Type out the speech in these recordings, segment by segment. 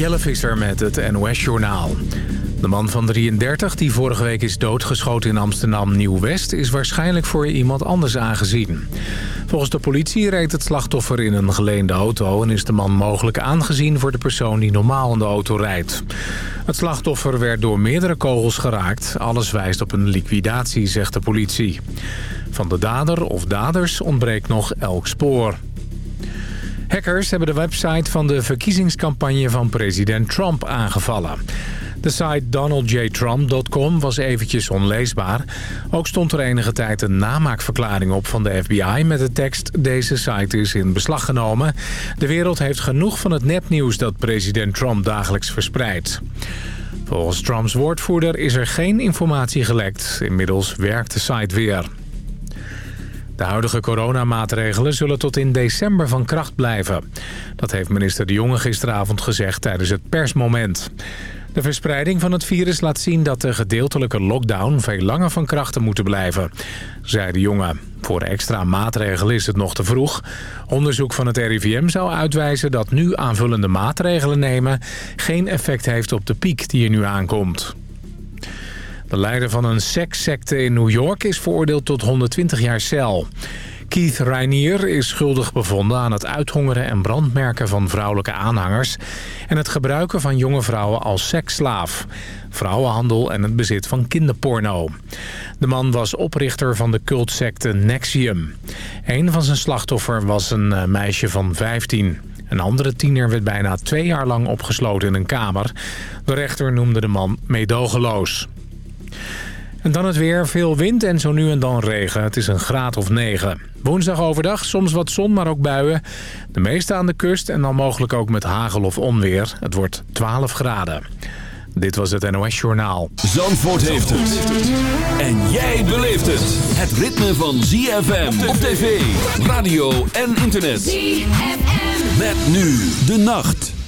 Jelle Visser met het NOS-journaal. De man van 33 die vorige week is doodgeschoten in Amsterdam Nieuw-West... is waarschijnlijk voor iemand anders aangezien. Volgens de politie reed het slachtoffer in een geleende auto... en is de man mogelijk aangezien voor de persoon die normaal in de auto rijdt. Het slachtoffer werd door meerdere kogels geraakt. Alles wijst op een liquidatie, zegt de politie. Van de dader of daders ontbreekt nog elk spoor. Hackers hebben de website van de verkiezingscampagne van president Trump aangevallen. De site donaldjtrump.com was eventjes onleesbaar. Ook stond er enige tijd een namaakverklaring op van de FBI met de tekst... Deze site is in beslag genomen. De wereld heeft genoeg van het nepnieuws dat president Trump dagelijks verspreidt. Volgens Trumps woordvoerder is er geen informatie gelekt. Inmiddels werkt de site weer. De huidige coronamaatregelen zullen tot in december van kracht blijven. Dat heeft minister De Jonge gisteravond gezegd tijdens het persmoment. De verspreiding van het virus laat zien dat de gedeeltelijke lockdown veel langer van krachten moeten blijven, zei de jongen. Voor extra maatregelen is het nog te vroeg. Onderzoek van het RIVM zou uitwijzen dat nu aanvullende maatregelen nemen geen effect heeft op de piek die er nu aankomt. De leider van een sekssecte in New York is veroordeeld tot 120 jaar cel. Keith Rainier is schuldig bevonden aan het uithongeren en brandmerken van vrouwelijke aanhangers... en het gebruiken van jonge vrouwen als seksslaaf, vrouwenhandel en het bezit van kinderporno. De man was oprichter van de cultsecte Nexium. Een van zijn slachtoffer was een eh, meisje van 15. Een andere tiener werd bijna twee jaar lang opgesloten in een kamer. De rechter noemde de man meedogenloos. En dan het weer. Veel wind en zo nu en dan regen. Het is een graad of 9. Woensdag overdag soms wat zon, maar ook buien. De meeste aan de kust en dan mogelijk ook met hagel of onweer. Het wordt 12 graden. Dit was het NOS Journaal. Zandvoort heeft het. En jij beleeft het. Het ritme van ZFM op tv, radio en internet. ZFM. Met nu de nacht.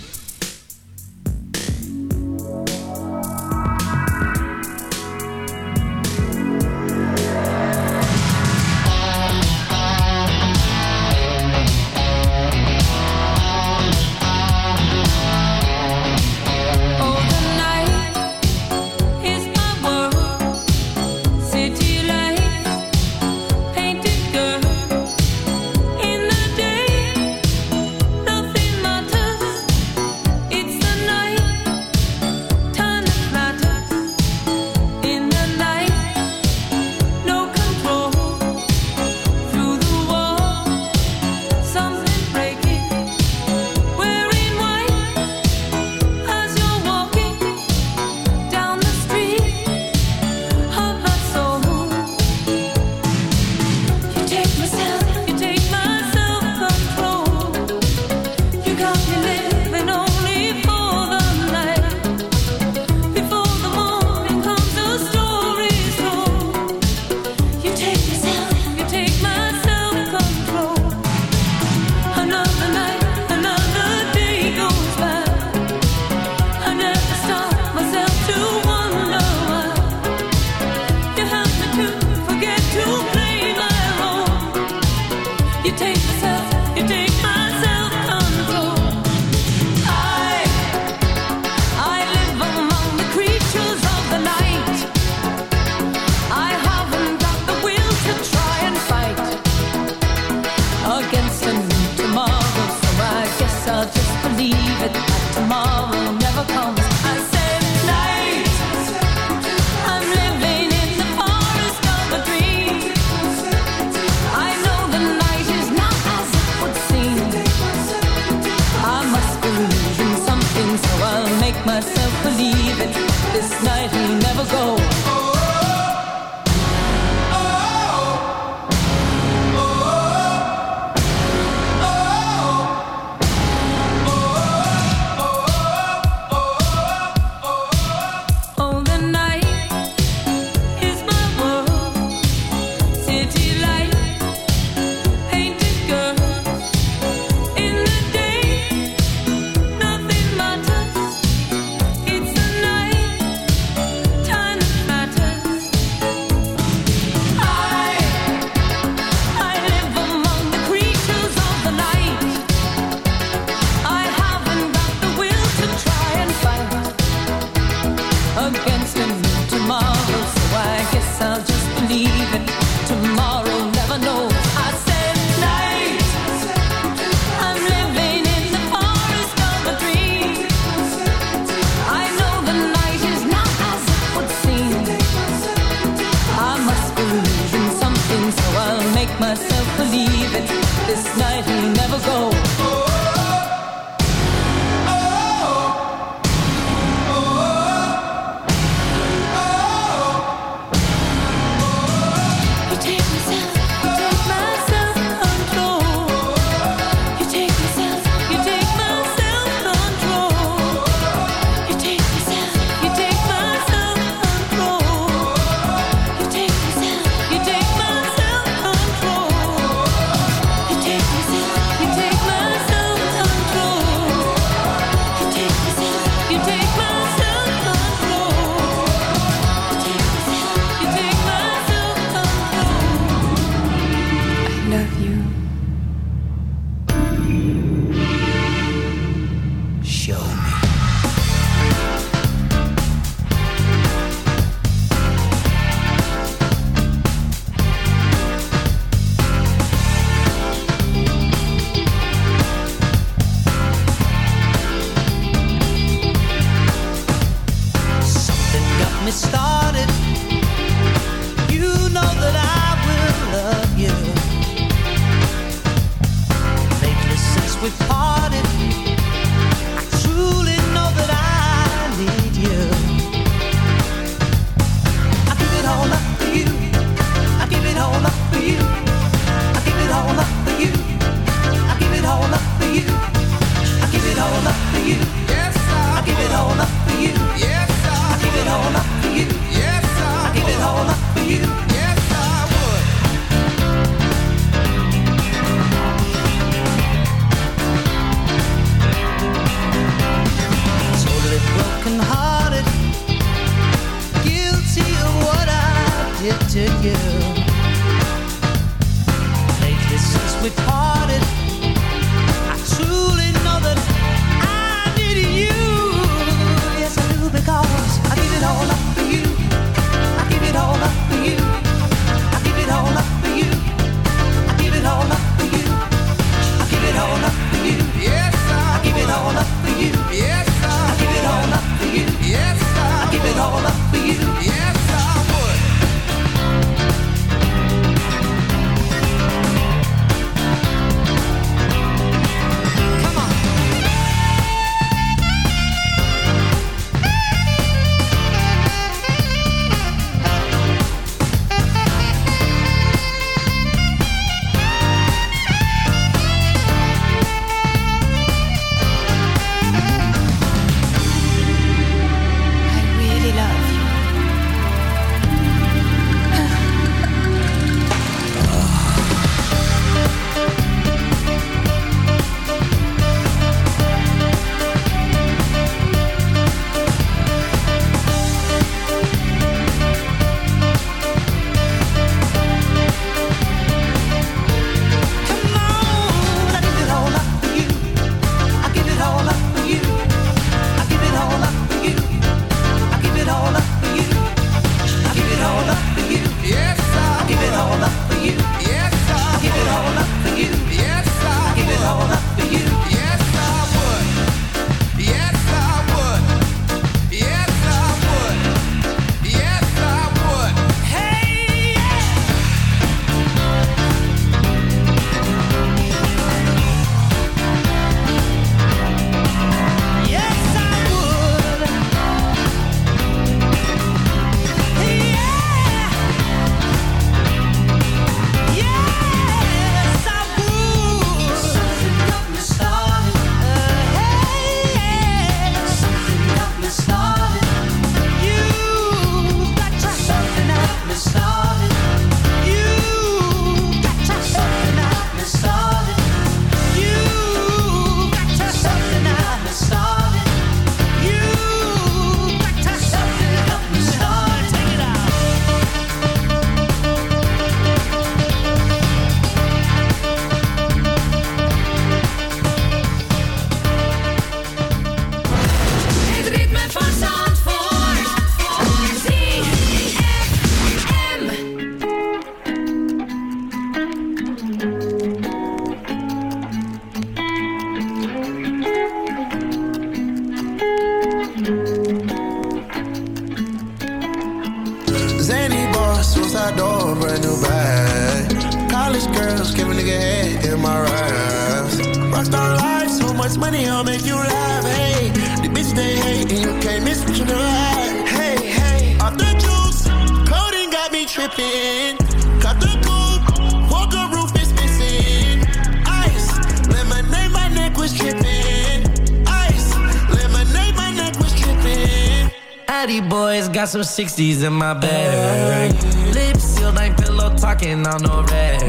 60s in my bag. Lips sealed, ain't pillow talking on no rag.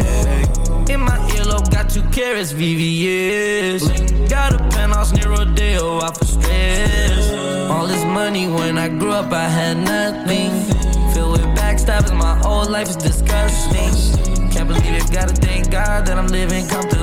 In my earlobe, got two carrots, VVS. Got a penthouse near Rodeo, off of stress. All this money when I grew up, I had nothing. Filled with backstabbing, my whole life is disgusting. Can't believe it, gotta thank God that I'm living comfortably.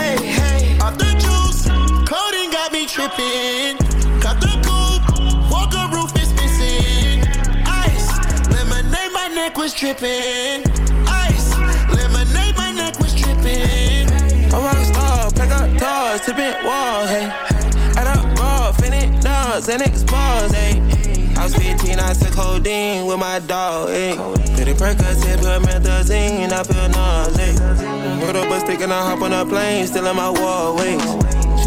tripping. Cut the coupe, walker roof is missing. Ice, lemonade, my neck was tripping. Ice, lemonade, my neck was tripping. I'm rock star, pack up doors, tipping walls, hey drugs and exposed, ayy. I was 15, I took codeine with my dog, ayy. Pretty Percocet, put methazine, I feel nauseous. Put up a stick and I hop on a plane, still in my wall, waist.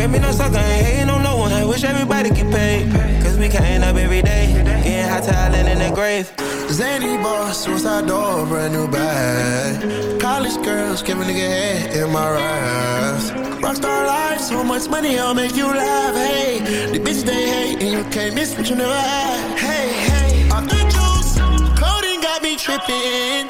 Can't be no sucker, ain't hating on no one. I wish everybody get paid. Cause we can't up every day. Getting hot talent in the grave. Zany boss, suicide door, brand new bag. College girls, give a nigga head in my ride. Rockstar life, so much money, I'll make you laugh. Hey, the bitch they hate, and you can't miss what you never had. Hey, hey, off the juice, coding got me tripping.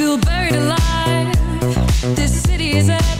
feel buried alive. This city is a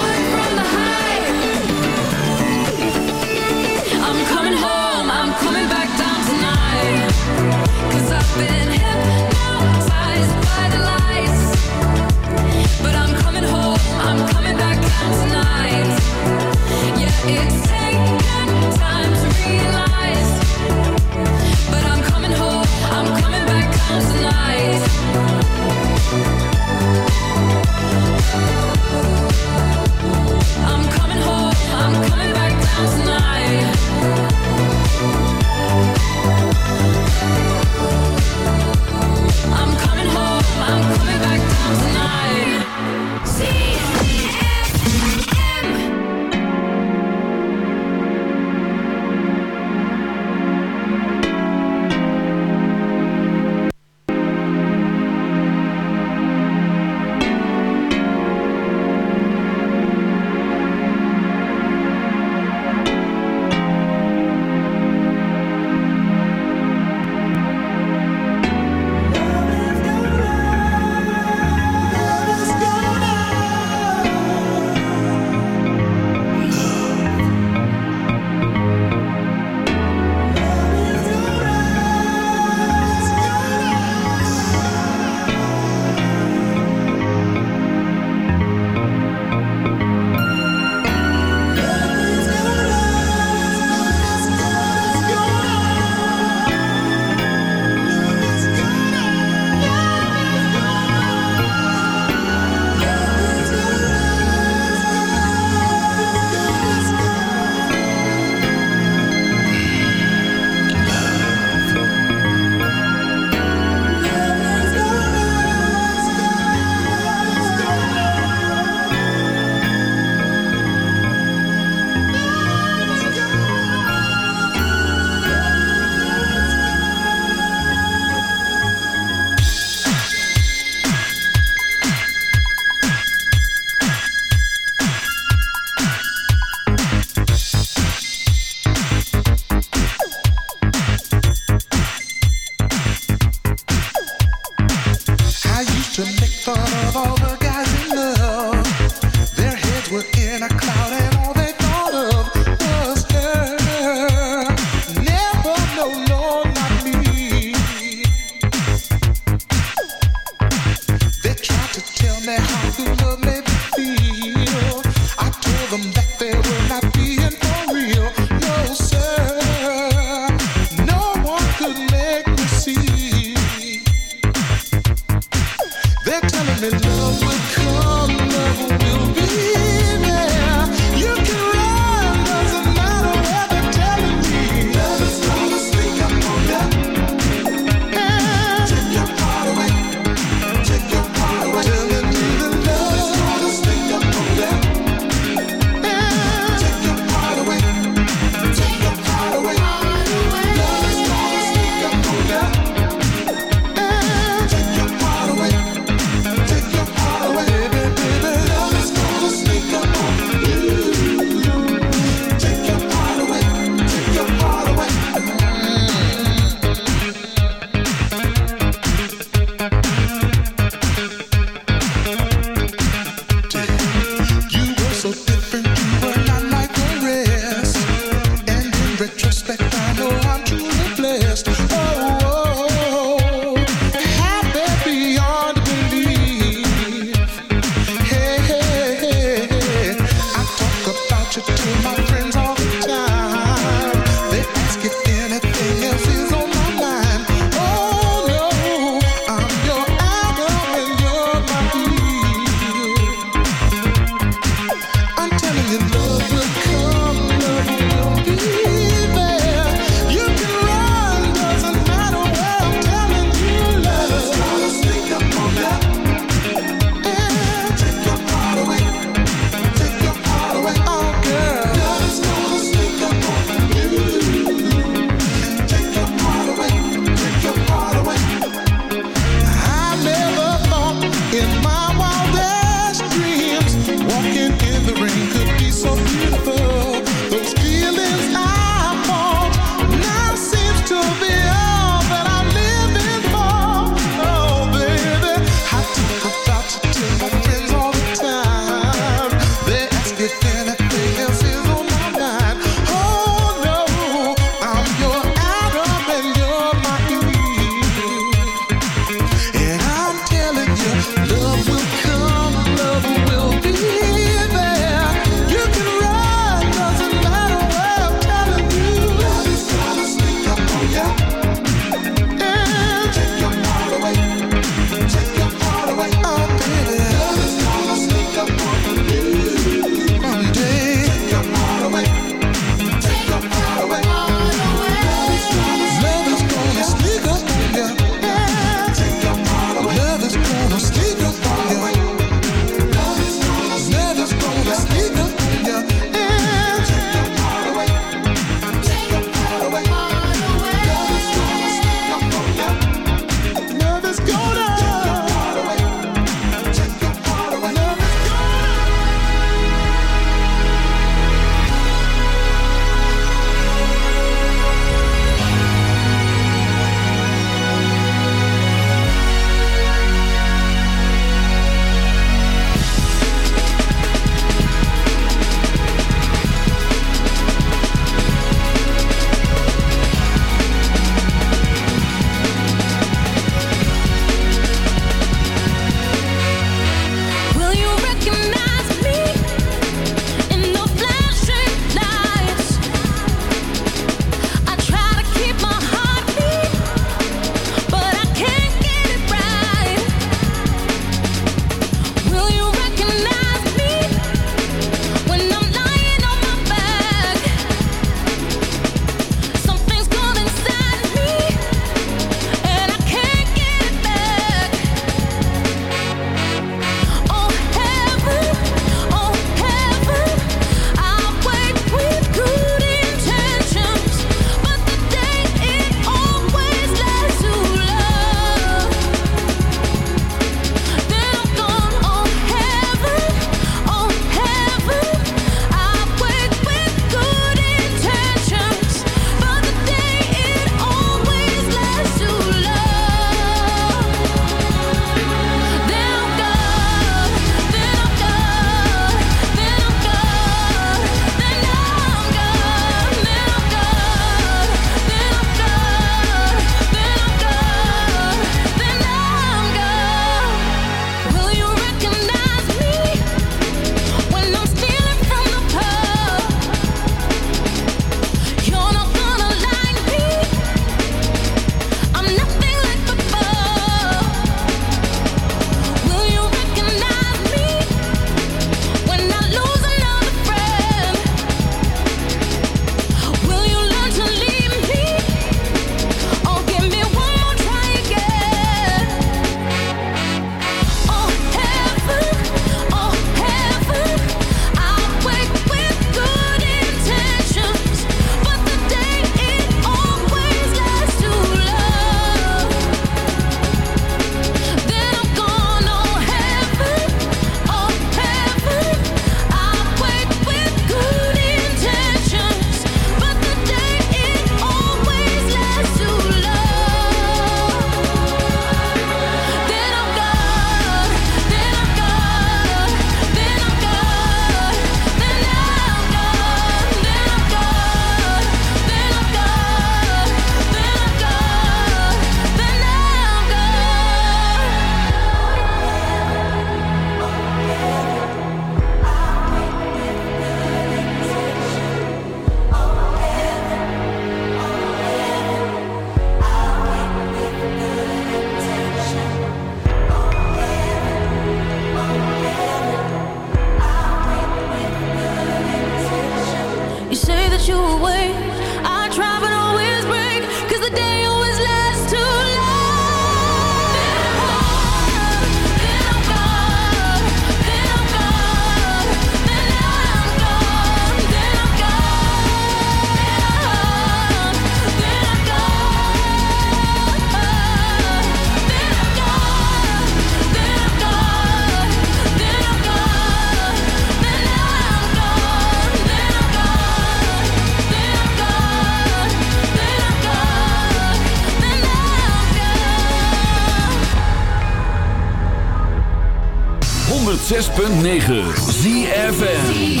106.9 ZFN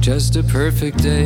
Just a perfect day.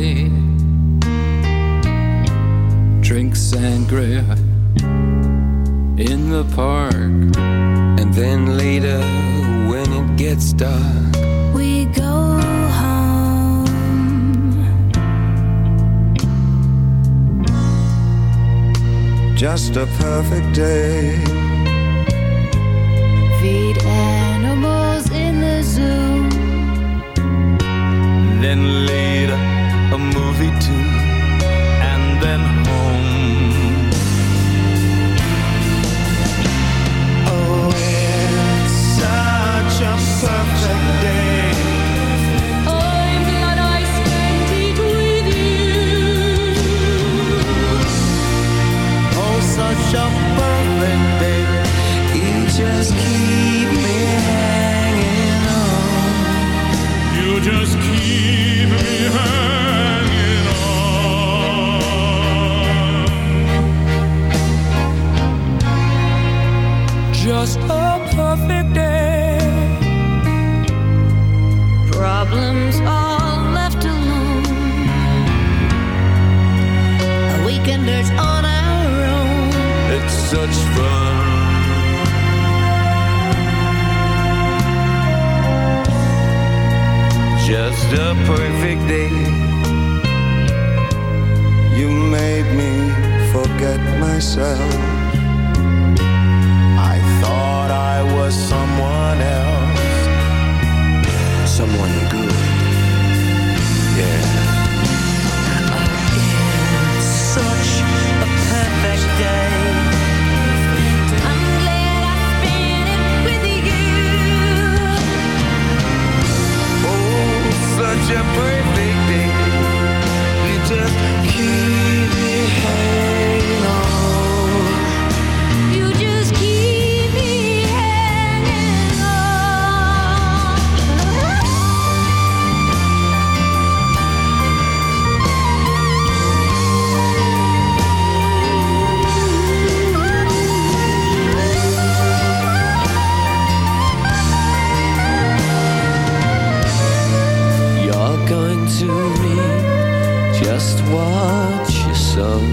just watch yourself.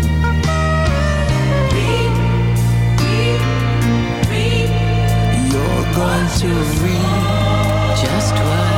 Reap, reap, reap. You're going to reap just what.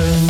Listen.